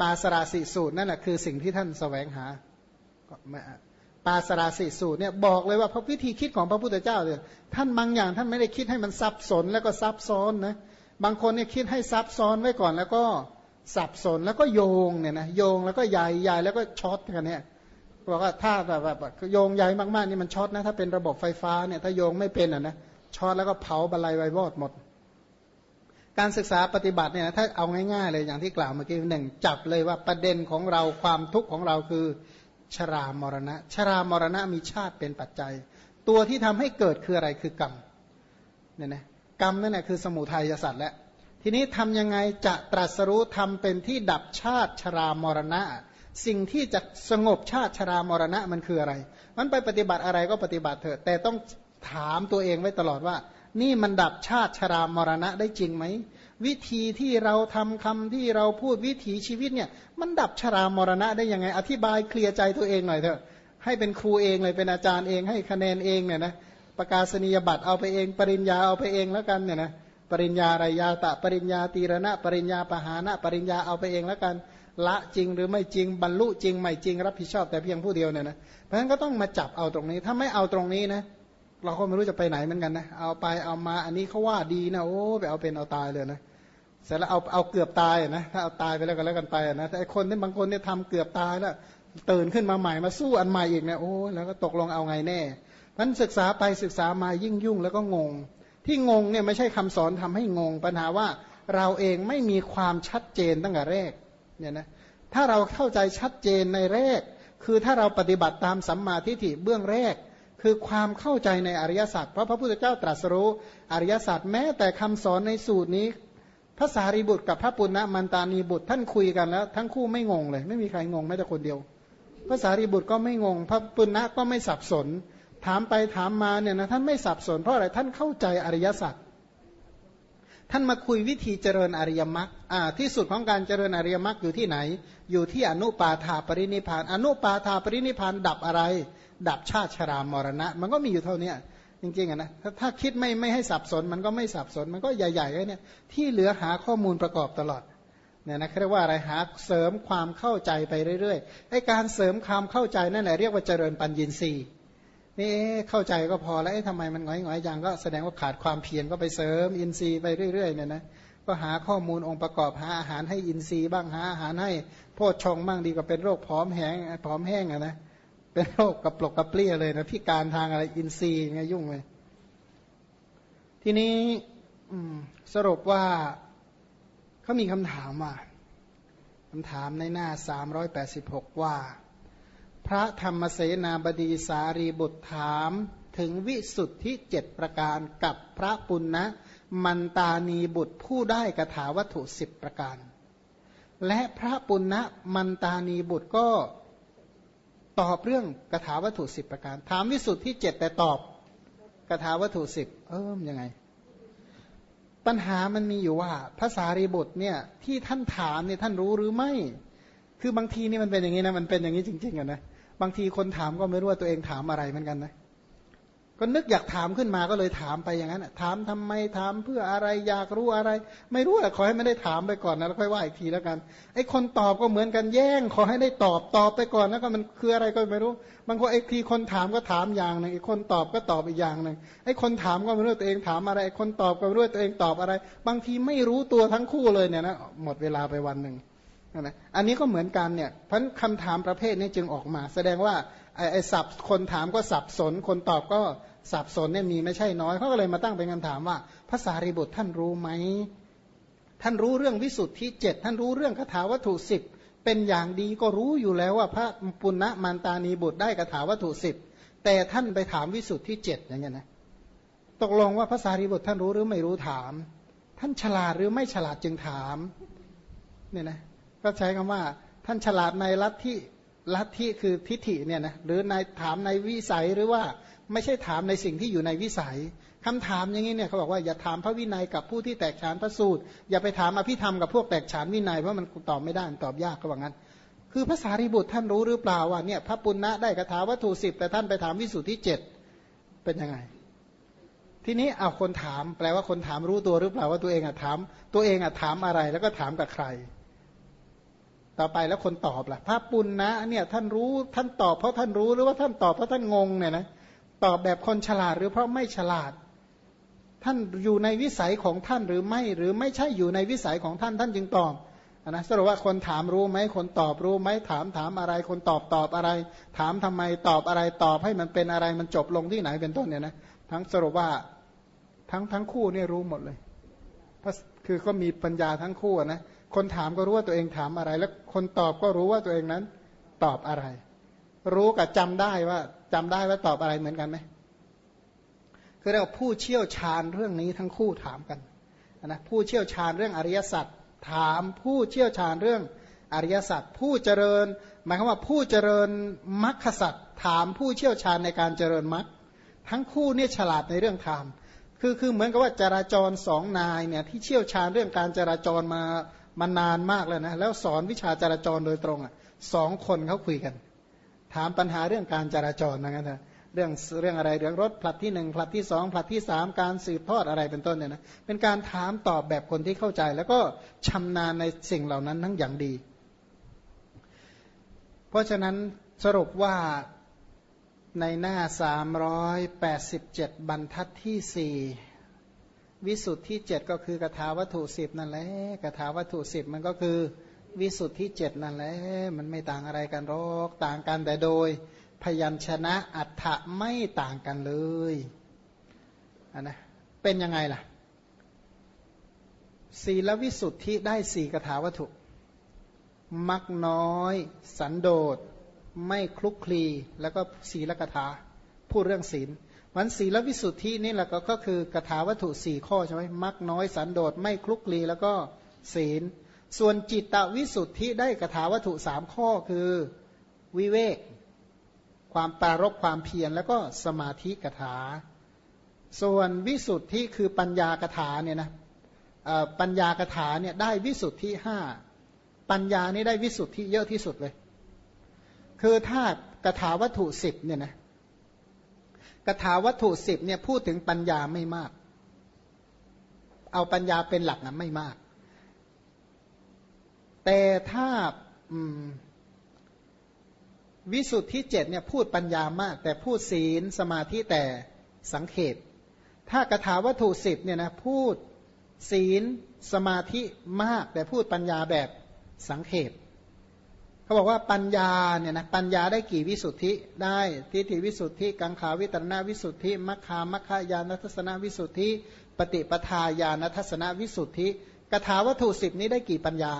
ปาสราสิสูตรนั่นแหละคือสิ่งที่ท่านแสวงหาปาสราสิสูตรเนี่ยบอกเลยว่าพระวิธีคิดของพระพุทธเจ้าเนี่ยท่านบางอย่างท่านไม่ได้คิดให้มันซับซ้อนแล้วก็ซับซ้อนนะบางคนเนี่ยคิดให้ซับซ้อนไว้ก่อนแล้วก็สับสนแล้วก็โยงเนี่ยนะโยงแล้วก็ใหญ่ใหญ่แล้วก็ช็อตกันเนี่ยบอกว่าถ้าแบบแบบโยงใหญ่มากๆนี่มันช็อตนะถ้าเป็นระบบไฟฟ้าเนี่ยถ้าโยงไม่เป็นอะนะช็อตแล้วก็เผาบรรลัยวายวอดหมด การศึกษาปฏิบัติเนี่ยถ้าเอาง่ายๆเลยอย่างที่กล่าวเมื่อกี้หนึ่งจับเลยว่าประเด็นของเราความทุกข์ของเราคือชรามรณะ ชรามรณะมีชาติเป็นปัจจัย ตัวที่ทำให้เกิดคืออะไรคือกรรมเนี่ยนะกรรมนั่นแหละคือสมุทัยสัตว์และทีนี้ทำยังไงจะตรัสรู้ทำเป็นที่ดับชาติชรามรณะ สิ่งที่จะสงบชาติชรามรณะมันคืออะไร มันไปปฏิบัติอะไรก็ปฏิบัติเถอะแต่ต้องถามตัวเองไว้ตลอดว่า นี่มันดับชาติชรามรณะได้จริงไหม วิธีที่เราทำคำที่เราพูดวิถีชีวิตเนี่ย มันดับชรามรณะได้ยังไง อธิบายเคลียร์ใจตัวเองหน่อยเถอะ ให้เป็นครูเองเลยเป็นอาจารย์เองให้คะแนนเองเนี่ยนะประกาศนียบัตรเอาไปเอง ปริญญาเอาไปเองแล้วกันเนี่ยนะปริญญาไรยาตะ ปริญญาตีรณะ ปริญญาปหานะ ปริญญาเอาไปเองแล้วกันละจริงหรือไม่จริงบรรลุจริงไม่จริงรับผิดชอบแต่เพียงผู้เดียวเนี่ยนะเพราะฉะนั้นก็ต้องมาจับเอาตรงนี้ ถ้าไม่เอาตรงนี้นะ เราก็ไม่รู้จะไปไหนเหมือนกันนะ เอาไปเอามา อันนี้เขาว่าดีนะโอ้ไปเอาเป็นเอาตายเลยนะเสร็จแล้วเอาเอาเกือบตายนะถ้าเอาตายไปแล้วก็แล้วกันไปนะแต่คนที่บางคนเนี่ยทำเกือบตายแล้วตื่นขึ้นมาใหม่มาสู้อันใหม่อีกเนี่ยโอ้แล้วก็ตกลงเอาไงแน่นั้นศึกษาไปศึกษามายิ่งยุ่งแล้วก็งง ที่งงเนี่ยไม่ใช่คำสอนทำให้งง ปัญหาว่าเราเองไม่มีความชัดเจนตั้งแต่แรกเนี่ยนะถ้าเราเข้าใจชัดเจนในแรก คือถ้าเราปฏิบัติตามสัมมาทิฏฐิเบื้องแรก คือความเข้าใจในอริยสัจเพราะพระพุทธเจ้าตรัสรู้อริยสัจแม้แต่คำสอนในสูตรนี้พระสารีบุตรกับพระปุณณมันตานีบุตรท่านคุยกันแล้ว ทั้งคู่ไม่งงเลย ไม่มีใครงงแม้แต่คนเดียวพระสารีบุตรก็ไม่งง พระปุณณะก็ไม่สับสน ถามไปถามมาเนี่ยนะท่านไม่สับสน เพราะอะไรท่านเข้าใจอริยสัจท่านมาคุยวิธีเจริญอริยมรรคที่สุดของการเจริญอริยมรรคอยู่ที่ไหน อยู่ที่อนุปาธาปรินิพาน อนุปาธาปรินิพานดับอะไร ดับชาติชรามรณะ มันก็มีอยู่เท่านี้จริงๆนะถ้าถ้าคิดไม่ไม่ให้สับสน มันก็ไม่สับสน มันก็ใหญ่ๆแค่นี้ที่เหลือหาข้อมูลประกอบตลอดเนี่ยนะเรียกว่าอะไรหาเสริมความเข้าใจไปเรื่อยๆไอ้การเสริมความเข้าใจนั่นแหละเรียกว่าเจริญปัญญีสีนี่เข้าใจก็พอแล้วทำไมมันหงอยหงอยอย่างก็แสดงว่าขาดความเพียรก็ไปเสริมอินทรีย์ไปเรื่อยๆเนี่ยนะก็หาข้อมูลองค์ประกอบหาอาหารให้อินทรีย์บ้างหาอาหารให้โพชฌงบ้างดีกว่าเป็นโรคผอมแห้งผอมแห้งอะนะ เป็นโรคกระปลกกระเปรี้ยเลยนะพิการทางอะไรอินทรีย์ไงยุ่งเลย ทีนี้สรุปว่าเขามีคำถามว่าคำถามในหน้าสามร้อยแปดสิบหกว่า พระธรรมเสนาบดีสารีบุตรถามถึงวิสุทธิเจ็ดประการกับพระปุณณะมันตานีบุตรผู้ได้กระถาวัตถุสิบประการ และพระปุณณะมันตานีบุตรก็ ตอบเรื่องกถาวัตถุสิบประการ ถามวิสุทธิเจ็ดแต่ตอบกถาวัตถุสิบเอิมยังไง ปัญหามันมีอยู่ว่าภาษารีบทเนี่ยที่ท่านถามเนี่ยท่านรู้หรือไม่ คือบางทีนี่มันเป็นอย่างนี้นะมันเป็นอย่างนี้จริงๆอะนะบางทีคนถามก็ไม่รู้ว่าตัวเองถามอะไรเหมือนกันนะ ก็นึกอยากถามขึ้นมาก็เลยถามไปอย่างนั้นถามทำไมถามเพื่ออะไรอยากรู้อะไร ไม่รู้อะขอให้ไม่ได้ถามไปก่อนนะแล้วค่อยว่าอีกทีแล้วกันไอ้คนตอบก็เหมือนกันแย่ง ขอให้ได้ตอบตอบไปก่อนแล้วก็มันคืออะไรก็ไม่รู้ บางคนไอ้ทีคนถามก็ถามอย่างหนึ่งไอ้คนตอบก็ตอบอีกอย่างหนึ่งไอ้คนถามก็ไม่รู้ตัวเองถามอะไรคนตอบก็ไม่รู้ตัวเองตอบอะไร บางทีไม่รู้ตัวทั้งคู่เลยเนี่ยนะหมดเวลาไปวันหนึ่งนะอันนี้ก็เหมือนกันเนี่ยเพราะคำถามประเภทนี้จึงออกมา แสดงว่า ไอ้ไอ้สับคนถามก็สับสน คนตอบก็สับสนเนี่ยมีไม่ใช่น้อยเขาก็เลยมาตั้งเป็นคำถามว่าภาษารีบุตรท่านรู้ไหมท่านรู้เรื่องวิสุทธิเจ็ดท่านรู้เรื่องคาถาวัตถุสิบเป็นอย่างดีก็รู้อยู่แล้วว่าพระปุณณมานตานีบุตรได้คาถาวัตถุสิบแต่ท่านไปถามวิสุทธิเจ็ดอย่างเงี้ยนะตกลงว่าภาษารีบุตรท่านรู้หรือไม่รู้ถาม ท่านฉลาดหรือไม่ฉลาดจึงถามเนี่ยนะก็ใช้คำว่า ท่านฉลาดในลัทธิ ลัทธิคือทิฏฐิเนี่ยนะหรือในถามในวิสัยหรือว่าไม่ใช่ถามในสิ่งที่อยู่ในวิสัยคำถามอย่างนี้เนี่ยเขาบอกว่าอย่าถามพระวินัยกับผู้ที่แตกฉานพระสูตร อย่าไปถามอภิธรรมกับพวกแตกฉานวินัยเพราะมันตอบไม่ได้ตอบยากก็ว่างั้น คือภาษาริบุตรท่านรู้หรือเปล่าว่าเนี่ยพระปุณณะได้คาถาวัตถุสิบแต่ท่านไปถามวิสุทธิเจ็ดเป็นยังไง ทีนี้เอาคนถาม แปลว่าคนถามรู้ตัวหรือเปล่าว่าตัวเองอะถาม ตัวเองอะถามอะไรแล้วก็ถามกับใคร ต่อไปแล้วคนตอบล่ะพระปุณณะเนี่ยท่านรู้ท่านตอบเพราะท่านรู้หรือว่าท่านตอบเพราะท่านงงเนี่ยนะตอบแบบคนฉลาดหรือเพราะไม่ฉลาด ท่านอยู่ในวิสัยของท่านหรือไม่หรือไม่ใช่อยู่ในวิสัยของท่านท่านจึงตอบนะสรุปว่าคนถามรู้ไหมคนตอบรู้ไหมถามถามอะไร คนตอบตอบอะไร ถามทำไมตอบอะไรตอบให้มันเป็นอะไรมันจบลงที่ไหนเป็นต้นเนี่ยนะทั้งสรุปว่าทั้งทั้งคู่เนี่ยรู้หมดเลยคือก็มีปัญญาทั้งคู่นะ คนถามก็รู้ว่าตัวเองถามอะไร แล้วคนตอบก็รู้ว่าตัวเองนั้น ตอบอะไร รู้กับจำได้ว่าจำได้ว่าตอบอะไรเหมือนกันไหมคือเรียกว่าผู้เชี่ยวชาญเรื่องนี้ทั้งคู่ถามกันนะผู้เชี่ยวชาญเรื่องอริยสัจถามผู้เชี่ยวชาญเรื่องอริยสัจผู้เจริญ หมายความว่าผู้เจริญมรรคสัจถามผู้เชี่ยวชาญในการเจริญมรรคทั้งคู่เนี่ยฉลาดในเรื่องธรรมคือคือเหมือนกับว่าจราจรสองนายเนี่ยที่เชี่ยวชาญเรื่องการจราจรมา มานานมากแล้วนะแล้วสอนวิชาจราจรโดยตรงอะสองคนเขาคุยกัน ถามปัญหาเรื่องการจราจรนะงั้นนะเรื่องเรื่องอะไรเรื่องรถผลัดที่หนึ่งผลัดที่สองผลัดที่สามการสืบทอดอะไรเป็นต้นเนี่ยนะเป็นการถามตอบแบบคนที่เข้าใจ แล้วก็ชำนาญในสิ่งเหล่านั้นทั้งอย่างดี เพราะฉะนั้นสรุปว่าในหน้า 387 บรรทัดที่สี่ วิสุทธิเจ็ดก็คือกถาวัตถุสิบนั่นแหละกถาวัตถุสิบมันก็คือวิสุทธิเจ็ดนั่นแหละมันไม่ต่างอะไรกันหรอกต่างกันแต่โดย พยัญชนะอัฏฐะไม่ต่างกันเลยนนะเป็นยังไงล่ะ ศีลวิสุทธิได้สี่กถาวัตถุ มักน้อย สันโดษไม่คลุกคลี แล้วก็ศีลกถาพูดเรื่องศีล มันศีลวิสุทธินี่แหละก็คือกถาวัตถุสี่ข้อใช่ไหมมักน้อยสันโดษไม่คลุกคลีแล้วก็ศีล ส่วนจิตตวิสุทธิได้กถาวัตถุสามข้อคือวิเวก ความปรารบความเพียรแล้วก็สมาธิกถา ส่วนวิสุทธิคือปัญญากถาเนี่ยนะปัญญากถาเนี่ยได้วิสุทธิห้าปัญญานี่ได้วิสุทธิเยอะที่สุดเลย คือถ้ากถาวัตถุสิบเนี่ยนะ กถาวัตถุสิบเนี่ยพูดถึงปัญญาไม่มาก เอาปัญญาเป็นหลักนะไม่มาก แต่ถ้าวิสุทธิเจ็ดเนี่ยพูดปัญญามาก แต่พูดศีลสมาธิแต่สังเขปถ้ากถาวัตถุสิบเนี่ยนะพูดศีลสมาธิมาก แต่พูดปัญญาแบบสังเขป เขาบอกว่าปัญญาเนี่ยนะปัญญาได้กี่วิสุทธิได้ทิฏฐิวิสุทธิกังขาวิตรณวิสุทธิมัคคามัคคายานัทสนวิสุทธิ ปฏิปทาญาณทัศนวิสุทธิกถาวัตถุสิบนี้ได้กี่ปัญญา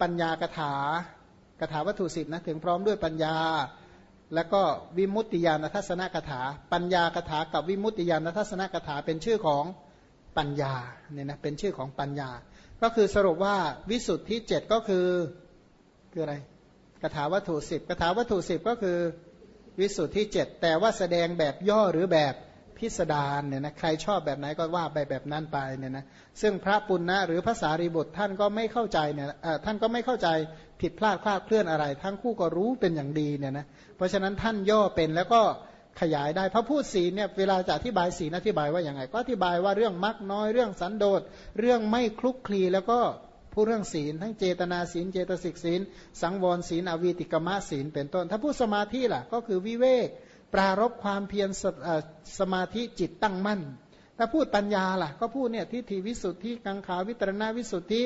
ปัญญากถากถาวัตถุสิบนะถึงพร้อมด้วยปัญญา แล้วก็วิมุตติญาณทัศนกถา ปัญญากถากับวิมุตติญาณทัศนกถาเป็นชื่อของปัญญาเนี่ยนะเป็นชื่อของปัญญา ก็คือสรุปว่าวิสุทธิเจ็ดก็คือ คืออะไรคาถาวัตถุสิบคาถาวัตถุสิบก็คือวิสุทธิเจ็ดแต่ว่าแสดงแบบย่อหรือแบบพิสดารเนี่ยนะใครชอบแบบไหนก็ว่าไปแบบนั้นไปเนี่ยนะซึ่งพระปุณณะหรือภาษารีบุตรท่านก็ไม่เข้าใจเนี่ยท่านก็ไม่เข้าใจผิดพลาดคลาดเคลื่อนอะไร ทั้งคู่ก็รู้เป็นอย่างดีเนี่ยนะเพราะฉะนั้นท่านย่อเป็นแล้วก็ขยายได้พระพูดศีลเนี่ยเวลาจะอธิบายศีลอธิบายว่าอย่างไง ก็อธิบายว่าเรื่องมักน้อยเรื่องสันโดษเรื่องไม่คลุกคลีแล้วก็ ผู้เรื่องศีล ทั้งเจตนาศีล เจตสิกศีล สังวรศีล อวีติกมะศีล เป็นต้น ถ้าพูดสมาธิล่ะก็คือวิเวก ปรารบความเพียรสสมาธิจิตตั้งมั่น ถ้าพูดปัญญาล่ะ ก็พูดเนี่ยทิฏฐิวิสุทธิ กังขาวิตรณวิสุทธิ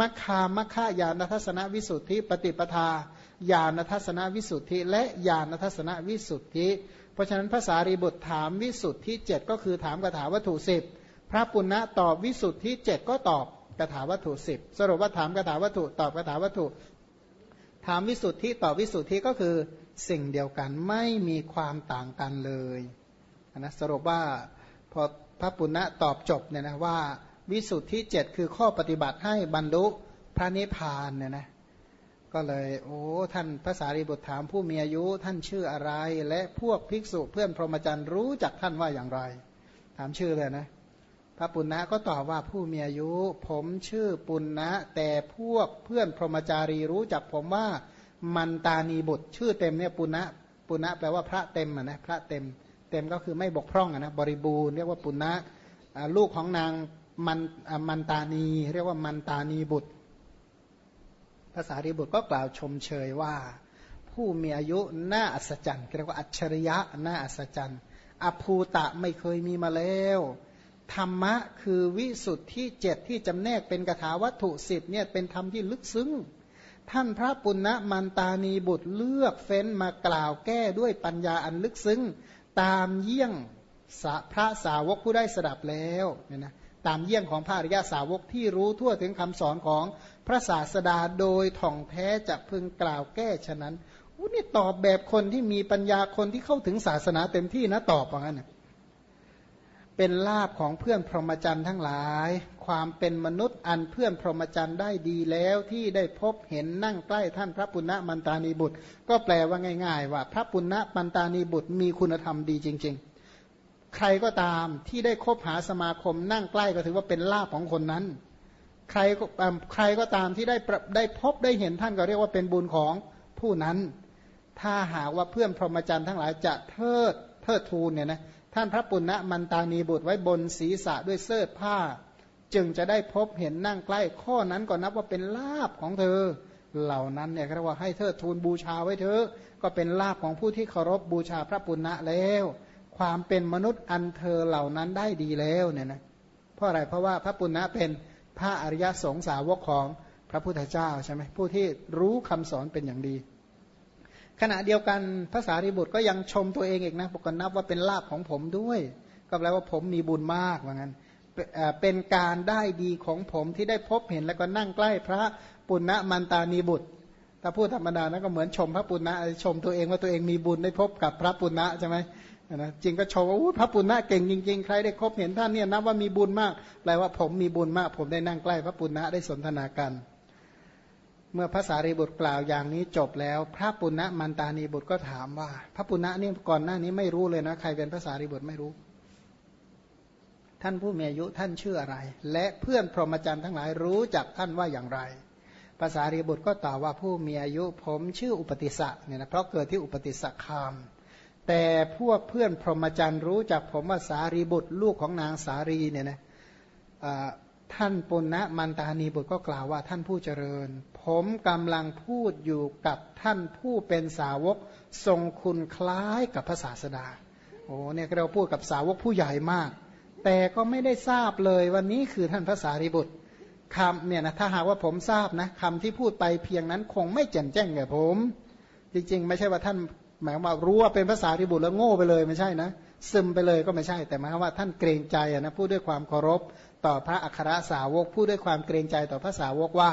มัคคามัคคายานทัศนวิสุทธิ ปฏิปทาญาณทัศนวิสุทธิ และญาณทัศนวิสุทธิ เพราะฉะนั้นภาษารีบุตรถามวิสุทธิเจ็ดก็คือถามคาถาวัตถุสิบพระปุณณะตอบวิสุทธิเจ็ดก็ตอบ คาถาวัตถุสิบสรุปว่าถามคาถาวัตถุตอบคาถาวัตถุ ถามวิสุทธิตอบวิสุทธิก็คือสิ่งเดียวกันไม่มีความต่างกันเลยนะสรุปว่าพอพระปุณณะตอบจบเนี่ยนะว่าวิสุทธิเจ็ดคือข้อปฏิบัติให้บรรลุพระนิพพานเนี่ยนะก็เลยโอ้ท่านภาษารีบุตรถามผู้มีอายุท่านชื่ออะไร และพวกภิกษุเพื่อนพรหมจรรย์รู้จักท่านว่าอย่างไร ถามชื่อเลยนะ พระปุณณะก็ตอบว่าผู้มีอายุ ผมชื่อปุณณะ แต่พวกเพื่อนพรหมจารีรู้จักผมว่ามันตานีบุตรชื่อเต็มเนี่ยปุณณะปุณณะแปลว่าพระเต็มนะพระเต็ม เต็มก็คือไม่บกพร่องนะบริบูรณ์เรียกว่าปุณณะลูกของนางมันมันตานีเรียกว่ามันตานีบุตรภาษาริบุตรก็กล่าวชมเชยว่า ผู้มีอายุน่าอัศจรรย์เรียกว่าอัจฉริยะน่าอัศจรรย์อภูตะไม่เคยมีมาแล้ว ธรรมะคือวิสุทธิเจ็ดที่จำแนกเป็นกถาวัตถุสิบเนี่ยเป็นธรรมที่ลึกซึ้ง ท่านพระปุณณมันตานีบุตรเลือกเฟ้นมากล่าวแก้ด้วยปัญญาอันลึกซึ้ง ตามเยี่ยงพระสาวกผู้ได้สดับแล้วเนี่ยนะตามเยี่ยงของพระอริยาสาวกที่รู้ทั่วถึงคำสอนของพระศาสดาโดยท่องแท้จะพึงกล่าวแก้ฉะนั้นอู้นี่ตอบแบบคนที่มีปัญญาคนที่เข้าถึงศาสนาเต็มที่นะตอบว่างั้น เป็นลาบของเพื่อนพรหมจรรย์ทั้งหลาย ความเป็นมนุษย์อันเพื่อนพรหมจรรย์ได้ดีแล้วที่ได้พบเห็นนั่งใกล้ท่านพระปุณณมันตานีบุตร ก็แปลว่าง่าย ๆ ว่า พระปุณณมันตานีบุตรมีคุณธรรมดีจริง ๆ ใครก็ตามที่ได้คบหาสมาคมนั่งใกล้ก็ถือว่าเป็นลาภของคนนั้น ใครใครก็ตามที่ได้ได้พบได้เห็นท่านก็เรียกว่าเป็นบุญของผู้นั้น ถ้าหากว่าเพื่อนพรหมจรรย์ทั้งหลายจะเทิดเทิดทูลเนี่ยนะ ท่านพระปุณณมันตานีบุตรไว้บนศีรษะด้วยเสื้อผ้า จึงจะได้พบเห็นนั่งใกล้ข้อนั้นก็นับว่าเป็นลาบของเธอ เหล่านั้นเนี่ยเรียกว่าให้เทิดทูลบูชาไว้เถอะก็เป็นลาบของผู้ที่เคารพบูชาพระปุณณะแล้ว ความเป็นมนุษย์อันเธอเหล่านั้นได้ดีแล้วเนี่ยนะเพราะอะไรเพราะว่าพระปุณณะเป็นพระอริยสงสาวกของพระพุทธเจ้าใช่ไหมผู้ที่รู้คำสอนเป็นอย่างดี ขณะเดียวกันภาษาริบุตรก็ยังชมตัวเองอีกนะบอกนับว่าเป็นลาภของผมด้วย ก็แปลว่าผมมีบุญมากว่างั้นเป็นการได้ดีของผมที่ได้พบเห็นแล้วก็นั่งใกล้พระปุณณมันตานีบุตร ถ้าพูดธรรมดานะก็เหมือนชมพระปุณณะชมตัวเองว่าตัวเองมีบุญได้พบกับพระปุณณะใช่ไหมนะจริงก็ชมว่าพระปุณณะเก่งจริงๆ ใครได้คบเห็นท่านเนี่ยนับว่ามีบุญมากแปลว่าผมมีบุญมาก ผมได้นั่งใกล้พระปุณณะได้สนทนากัน เมื่อพระสารีบุตรกล่าวอย่างนี้จบแล้ว พระปุณณะมันตานีบุตรก็ถามว่า พระปุณณะนี่ก่อนหน้านี้ไม่รู้เลยนะใครเป็นพระสารีบุตรไม่รู้ ท่านผู้มีอายุท่านชื่ออะไร และเพื่อนพรหมจรรย์ทั้งหลายรู้จักท่านว่าอย่างไรภาษารีบุตรก็ตอบว่าผู้มีอายุผมชื่ออุปติสะเนี่ยนะเพราะเกิดที่อุปติสะคาม แต่พวกเพื่อนพรหมจรรย์รู้จักผมว่าสารีบุตรลูกของนางสารีเนี่ยนะ ท่านปุณณมันตานีบุตรก็กล่าวว่าท่านผู้เจริญ ผมกำลังพูดอยู่กับท่านผู้เป็นสาวกทรงคุณคล้ายกับพระศาสดา โอ้เนี่ยเราพูดกับสาวกผู้ใหญ่มาก แต่ก็ไม่ได้ทราบเลยวันนี้คือท่านพระสารีบุตรคำเนี่ยนะถ้าหากว่าผมทราบนะคำที่พูดไปเพียงนั้นคงไม่แจ่มแจ้งแก่ผม จริงๆ ไม่ใช่ว่าท่านหมายว่ารู้ว่าเป็นภาษาที่บุตรแล้วโง่ไปเลยไม่ใช่นะ ซึมไปเลยก็ไม่ใช่แต่หมายความว่าท่านเกรงใจนะพูดด้วยความเคารพต่อพระอัครสาวกพูดด้วยความเกรงใจต่อพระสาวกว่า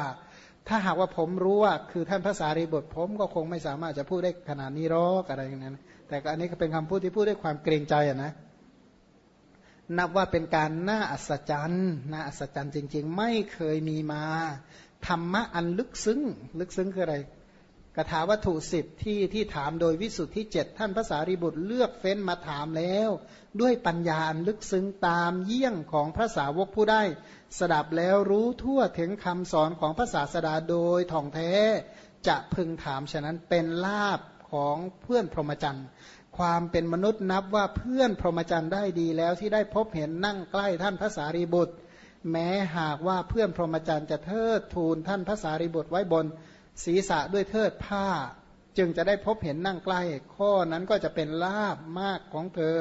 ถ้าหากว่าผมรู้ว่าคือท่านภาษารีบทผมก็คงไม่สามารถจะพูดได้ขนาดนี้หรอกอะไรอย่างนั้น แต่อันนี้ก็เป็นคำพูดที่พูดด้วยความเกรงใจนะนับว่าเป็นการน่าอัศจรรย์น่าอัศจรรย์จริง ๆ ไม่เคยมีมาธรรมะอันลึกซึ้งลึกซึ้งคืออะไร คาถาวัตถุสิบที่ที่ถามโดยวิสุทธิเจ็ดท่านภาษารีบุตรเลือกเฟ้นมาถามแล้ว ด้วยปัญญาอันลึกซึ้งตามเยี่ยงของพระสาวกผู้ได้ สดับแล้วรู้ทั่วถึงคำสอนของพระศาสดาโดยท่องแท้ จะพึงถามฉะนั้นเป็นลาบของเพื่อนพรหมจรรย์ความเป็นมนุษย์นับว่าเพื่อนพรหมจรรย์ได้ดีแล้วที่ได้พบเห็นนั่งใกล้ท่านพระสารีบุตร แม้หากว่าเพื่อนพรหมจรรย์จะเทิดทูนท่านพระสารีบุตรไว้บน ศีรษะด้วยเทิดผ้า จึงจะได้พบเห็นนั่งใกล้ ข้อนั้นก็จะเป็นลาบมากของเธอ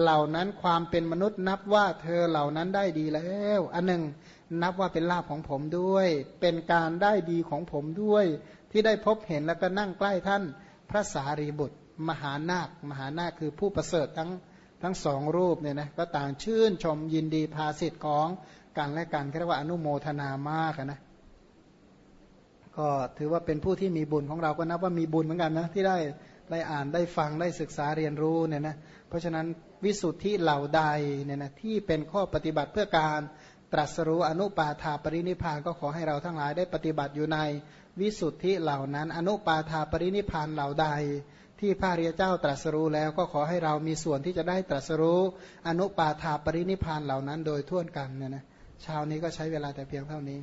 เหล่านั้นความเป็นมนุษย์นับว่าเธอเหล่านั้นได้ดีแล้ว อันหนึ่งนับว่าเป็นลาบของผมด้วย เป็นการได้ดีของผมด้วย ที่ได้พบเห็นแล้วก็นั่งใกล้ท่าน พระสารีบุตร มหานาค มหานาคคือผู้ประเสริฐทั้งทั้งสองรูปเนี่ยนะก็ต่างชื่นชมยินดีภาสิทธิ์ของกันและกันเรียกว่าอนุโมทนามากนะ ก็ถือว่าเป็นผู้ที่มีบุญของเราก็นับว่ามีบุญเหมือนกันนะที่ได้ได้อ่านได้ฟังได้ศึกษาเรียนรู้เนี่ยนะเพราะฉะนั้นวิสุทธิเหล่าใดเนี่ยนะที่เป็นข้อปฏิบัติเพื่อการตรัสรู้อนุปาทาปรินิพานก็ขอให้เราทั้งหลายได้ปฏิบัติอยู่ในวิสุทธิเหล่านั้น อนุปาทาปรินิพานเหล่าใด ที่พระเรียเจ้าตรัสรู้แล้วก็ขอให้เรามีส่วนที่จะได้ตรัสรู้อนุปาทาปรินิพานเหล่านั้น โดยทั่วกันเนี่ยนะเช้านี้ก็ใช้เวลาแต่เพียงเท่านี้